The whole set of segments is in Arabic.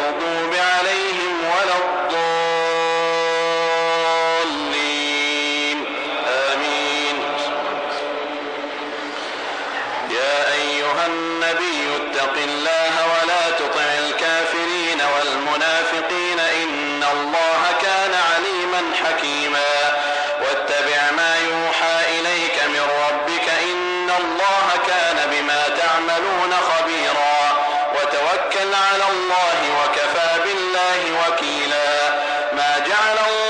المغضوب عليهم ولا الضالين. آمين. يا أيها النبي اتق الله ولا تطع وجعل الله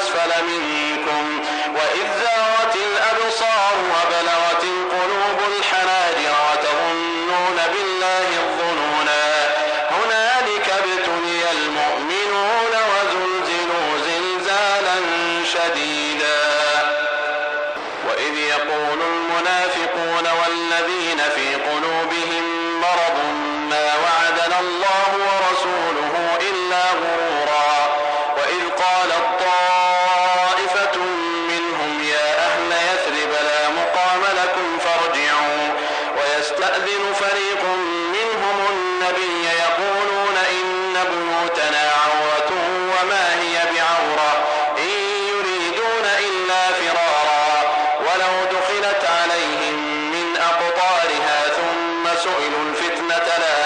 أسفل منكم وإذ زاغت الأبصار وبلغت ولو دخلت عليهم من أقطارها ثم سئلوا الفتنة لأتوا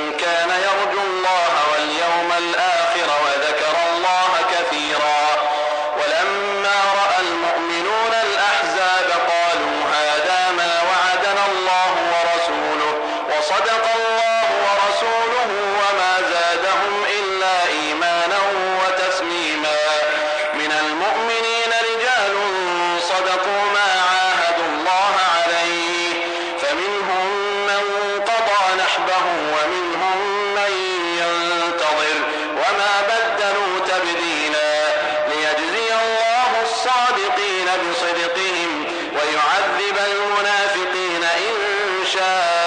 وصدق الله ورسوله وما زادهم إلا إيمانا وتسليما. من المؤمنين رجال صدقوا ما عاهدوا الله عليه. فمنهم من قضى نحبه ومنهم من ينتظر وما بدلوا تبديلا. ليجزي الله الصادقين بصدقهم ويعذب المنافقين إن شاء